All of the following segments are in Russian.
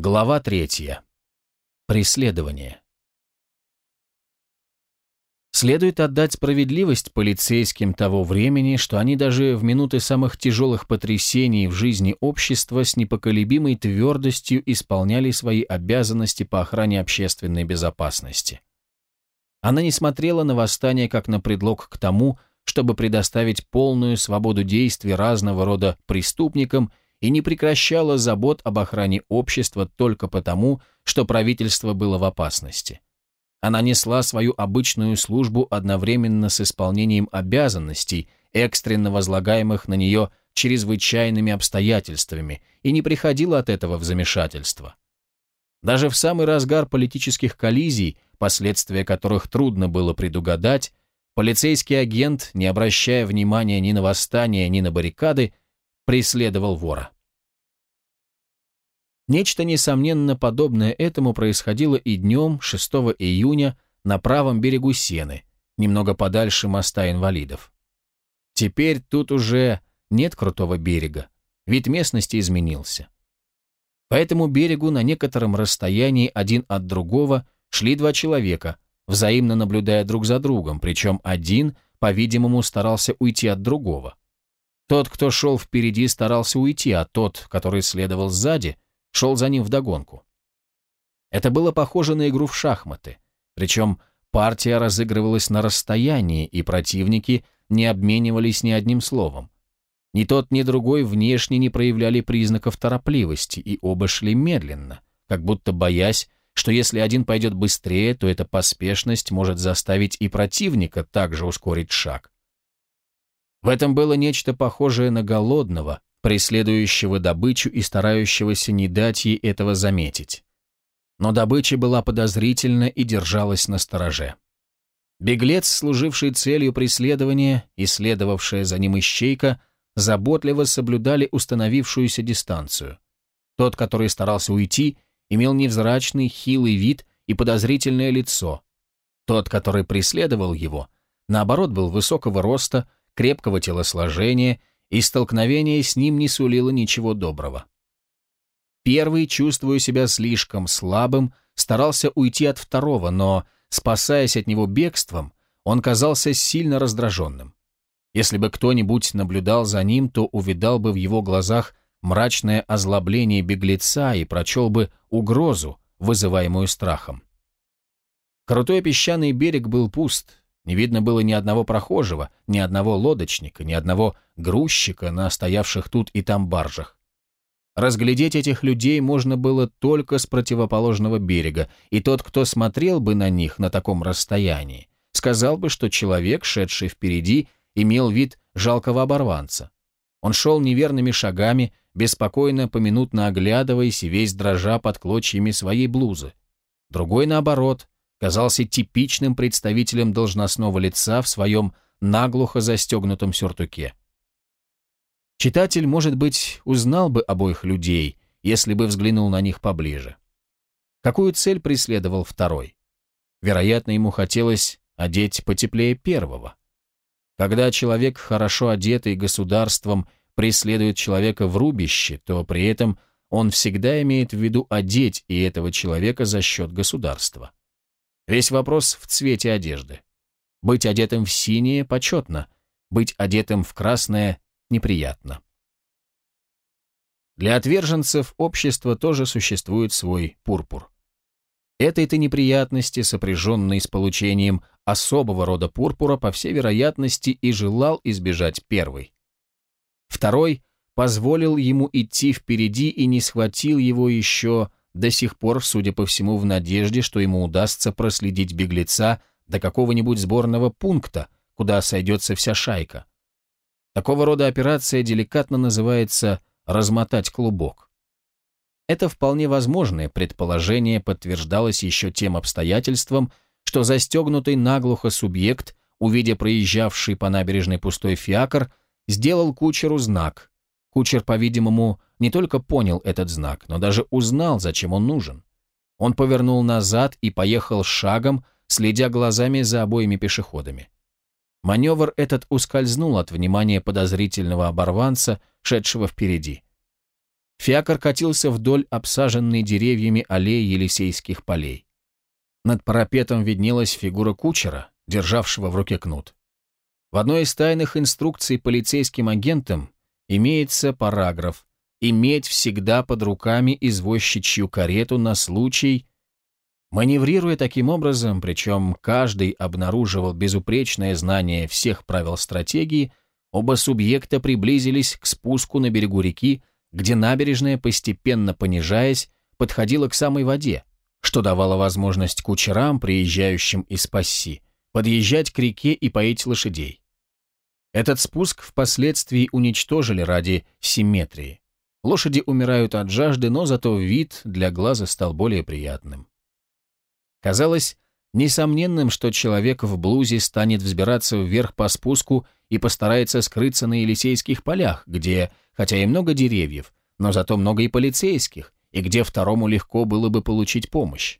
Глава третья. Преследование. Следует отдать справедливость полицейским того времени, что они даже в минуты самых тяжелых потрясений в жизни общества с непоколебимой твердостью исполняли свои обязанности по охране общественной безопасности. Она не смотрела на восстание как на предлог к тому, чтобы предоставить полную свободу действий разного рода преступникам и не прекращала забот об охране общества только потому, что правительство было в опасности. Она несла свою обычную службу одновременно с исполнением обязанностей, экстренно возлагаемых на нее чрезвычайными обстоятельствами, и не приходила от этого в замешательство. Даже в самый разгар политических коллизий, последствия которых трудно было предугадать, полицейский агент, не обращая внимания ни на восстание, ни на баррикады, преследовал вора. Нечто, несомненно, подобное этому происходило и днем 6 июня на правом берегу Сены, немного подальше моста инвалидов. Теперь тут уже нет крутого берега, вид местности изменился. По этому берегу на некотором расстоянии один от другого шли два человека, взаимно наблюдая друг за другом, причем один, по-видимому, старался уйти от другого. Тот, кто шел впереди, старался уйти, а тот, который следовал сзади, шел за ним вдогонку. Это было похоже на игру в шахматы, причем партия разыгрывалась на расстоянии, и противники не обменивались ни одним словом. Ни тот, ни другой внешне не проявляли признаков торопливости, и оба шли медленно, как будто боясь, что если один пойдет быстрее, то эта поспешность может заставить и противника также ускорить шаг. В этом было нечто похожее на голодного, преследующего добычу и старающегося не дать ей этого заметить. Но добыча была подозрительна и держалась на стороже. Беглец, служивший целью преследования и следовавшая за ним ищейка, заботливо соблюдали установившуюся дистанцию. Тот, который старался уйти, имел невзрачный, хилый вид и подозрительное лицо. Тот, который преследовал его, наоборот, был высокого роста, крепкого телосложения, и столкновение с ним не сулило ничего доброго. Первый, чувствуя себя слишком слабым, старался уйти от второго, но, спасаясь от него бегством, он казался сильно раздраженным. Если бы кто-нибудь наблюдал за ним, то увидал бы в его глазах мрачное озлобление беглеца и прочел бы угрозу, вызываемую страхом. Крутой песчаный берег был пуст, не видно было ни одного прохожего, ни одного лодочника, ни одного грузчика на стоявших тут и там баржах. Разглядеть этих людей можно было только с противоположного берега, и тот, кто смотрел бы на них на таком расстоянии, сказал бы, что человек, шедший впереди, имел вид жалкого оборванца. Он шел неверными шагами, беспокойно поминутно оглядываясь весь дрожа под клочьями своей блузы. Другой, наоборот, казался типичным представителем должностного лица в своем наглухо застегнутом сюртуке. Читатель, может быть, узнал бы обоих людей, если бы взглянул на них поближе. Какую цель преследовал второй? Вероятно, ему хотелось одеть потеплее первого. Когда человек, хорошо одетый государством, преследует человека в рубище, то при этом он всегда имеет в виду одеть и этого человека за счет государства. Весь вопрос в цвете одежды. Быть одетым в синее почетно, быть одетым в красное неприятно. Для отверженцев общества тоже существует свой пурпур. Этой-то неприятности, сопряженной с получением особого рода пурпура, по всей вероятности и желал избежать первый. Второй позволил ему идти впереди и не схватил его еще до сих пор, судя по всему, в надежде, что ему удастся проследить беглеца до какого-нибудь сборного пункта, куда сойдется вся шайка. Такого рода операция деликатно называется «размотать клубок». Это вполне возможное предположение подтверждалось еще тем обстоятельством, что застегнутый наглухо субъект, увидя проезжавший по набережной пустой фиакр, сделал кучеру знак. Кучер, по-видимому, не только понял этот знак, но даже узнал, зачем он нужен. Он повернул назад и поехал шагом, следя глазами за обоими пешеходами. Маневр этот ускользнул от внимания подозрительного оборванца, шедшего впереди. Фиакр катился вдоль обсаженной деревьями аллеи Елисейских полей. Над парапетом виднелась фигура кучера, державшего в руке кнут. В одной из тайных инструкций полицейским агентам имеется параграф «Иметь всегда под руками извозчичью карету на случай...» Маневрируя таким образом, причем каждый обнаруживал безупречное знание всех правил стратегии, оба субъекта приблизились к спуску на берегу реки, где набережная, постепенно понижаясь, подходила к самой воде, что давало возможность кучерам, приезжающим из Пасси, подъезжать к реке и поить лошадей. Этот спуск впоследствии уничтожили ради симметрии. Лошади умирают от жажды, но зато вид для глаза стал более приятным. Казалось несомненным, что человек в блузе станет взбираться вверх по спуску и постарается скрыться на Елисейских полях, где, хотя и много деревьев, но зато много и полицейских, и где второму легко было бы получить помощь.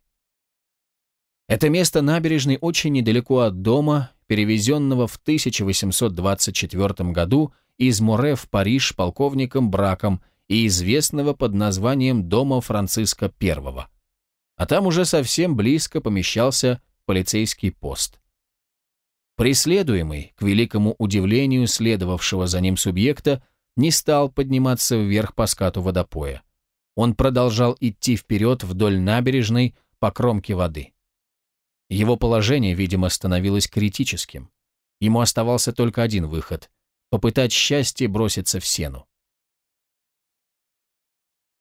Это место набережной очень недалеко от дома, перевезенного в 1824 году из Море в Париж полковником Браком и известного под названием дома Франциска I. А там уже совсем близко помещался полицейский пост. Преследуемый, к великому удивлению следовавшего за ним субъекта, не стал подниматься вверх по скату водопоя. Он продолжал идти вперед вдоль набережной по кромке воды. Его положение, видимо, становилось критическим. Ему оставался только один выход — попытать счастье броситься в сену.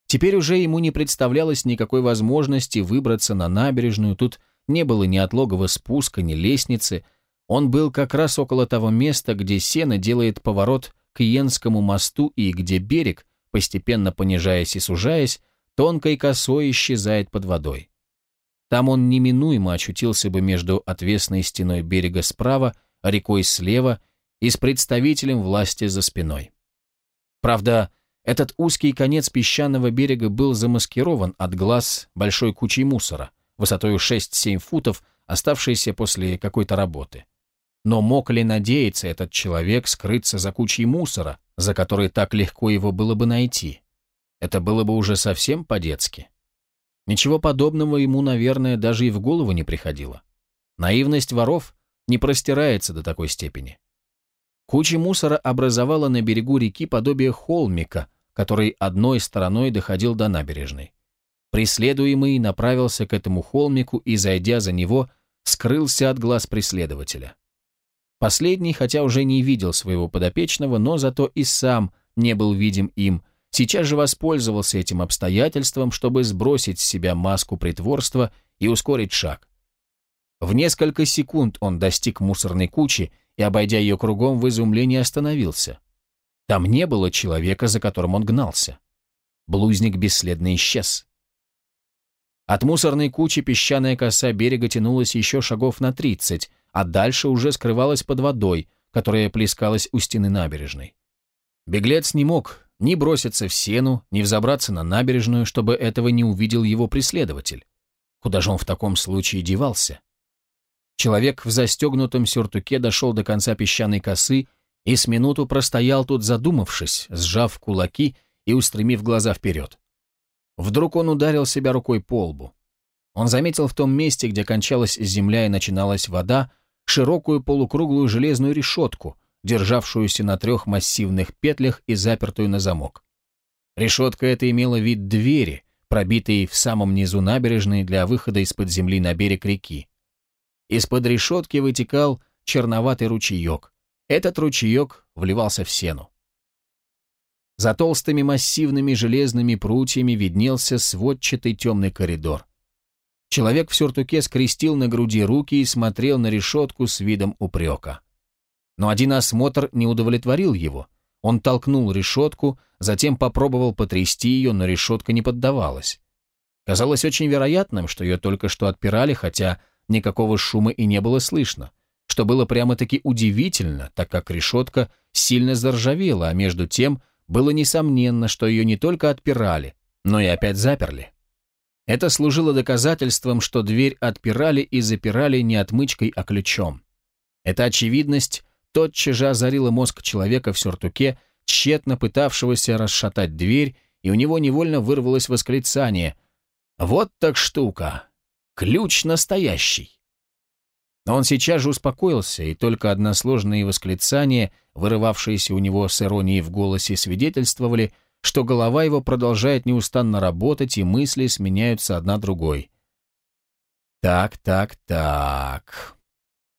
Теперь уже ему не представлялось никакой возможности выбраться на набережную, тут не было ни отлогого спуска, ни лестницы. Он был как раз около того места, где сено делает поворот к Йенскому мосту и где берег, постепенно понижаясь и сужаясь, тонкой косой исчезает под водой. Там он неминуемо очутился бы между отвесной стеной берега справа, рекой слева и с представителем власти за спиной. Правда, этот узкий конец песчаного берега был замаскирован от глаз большой кучей мусора, высотой 6-7 футов, оставшейся после какой-то работы. Но мог ли надеяться этот человек скрыться за кучей мусора, за которой так легко его было бы найти? Это было бы уже совсем по-детски. Ничего подобного ему, наверное, даже и в голову не приходило. Наивность воров не простирается до такой степени. Куча мусора образовала на берегу реки подобие холмика, который одной стороной доходил до набережной. Преследуемый направился к этому холмику и, зайдя за него, скрылся от глаз преследователя. Последний, хотя уже не видел своего подопечного, но зато и сам не был видим им, сейчас же воспользовался этим обстоятельством, чтобы сбросить с себя маску притворства и ускорить шаг. В несколько секунд он достиг мусорной кучи и, обойдя ее кругом, в изумлении остановился. Там не было человека, за которым он гнался. Блузник бесследно исчез. От мусорной кучи песчаная коса берега тянулась еще шагов на тридцать, а дальше уже скрывалась под водой, которая плескалась у стены набережной. Беглец не мог ни броситься в сену, ни взобраться на набережную, чтобы этого не увидел его преследователь. Куда же он в таком случае девался? Человек в застегнутом сюртуке дошел до конца песчаной косы и с минуту простоял тут задумавшись, сжав кулаки и устремив глаза вперед. Вдруг он ударил себя рукой по лбу. Он заметил в том месте, где кончалась земля и начиналась вода, широкую полукруглую железную решетку, державшуюся на трех массивных петлях и запертую на замок. Решетка эта имела вид двери, пробитой в самом низу набережной для выхода из-под земли на берег реки. Из-под решетки вытекал черноватый ручеек. Этот ручеек вливался в сену. За толстыми массивными железными прутьями виднелся сводчатый темный коридор. Человек в сюртуке скрестил на груди руки и смотрел на решетку с видом упрека. Но один осмотр не удовлетворил его. Он толкнул решетку, затем попробовал потрясти ее, но решетка не поддавалась. Казалось очень вероятным, что ее только что отпирали, хотя никакого шума и не было слышно, что было прямо-таки удивительно, так как решетка сильно заржавела, а между тем было несомненно, что ее не только отпирали, но и опять заперли. Это служило доказательством, что дверь отпирали и запирали не отмычкой, а ключом. Эта очевидность тотчас же озарила мозг человека в сюртуке, тщетно пытавшегося расшатать дверь и у него невольно вырвалось восклицание «Вот так штука! Ключ настоящий!» Но он сейчас же успокоился, и только односложные восклицания, вырывавшиеся у него с иронией в голосе, свидетельствовали, что голова его продолжает неустанно работать, и мысли сменяются одна другой. «Так, так, так...»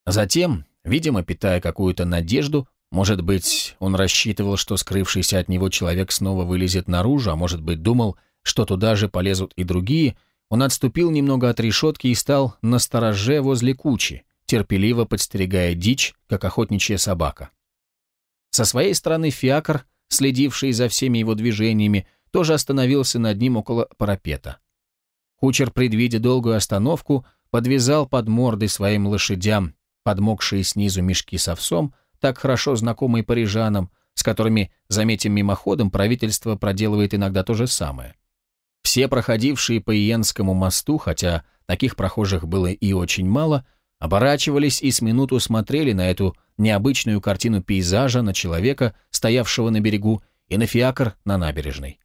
Затем, видимо, питая какую-то надежду, может быть, он рассчитывал, что скрывшийся от него человек снова вылезет наружу, а может быть, думал, что туда же полезут и другие, он отступил немного от решетки и стал на стороже возле кучи, терпеливо подстерегая дичь, как охотничья собака. Со своей стороны фиакр, следивший за всеми его движениями, тоже остановился над ним около парапета. Кучер, предвидя долгую остановку, подвязал под морды своим лошадям подмокшие снизу мешки с овсом, так хорошо знакомые парижанам, с которыми, заметим мимоходом, правительство проделывает иногда то же самое. Все проходившие по Иенскому мосту, хотя таких прохожих было и очень мало, оборачивались и с минуту смотрели на эту необычную картину пейзажа, на человека, стоявшего на берегу, и на фиакр на набережной.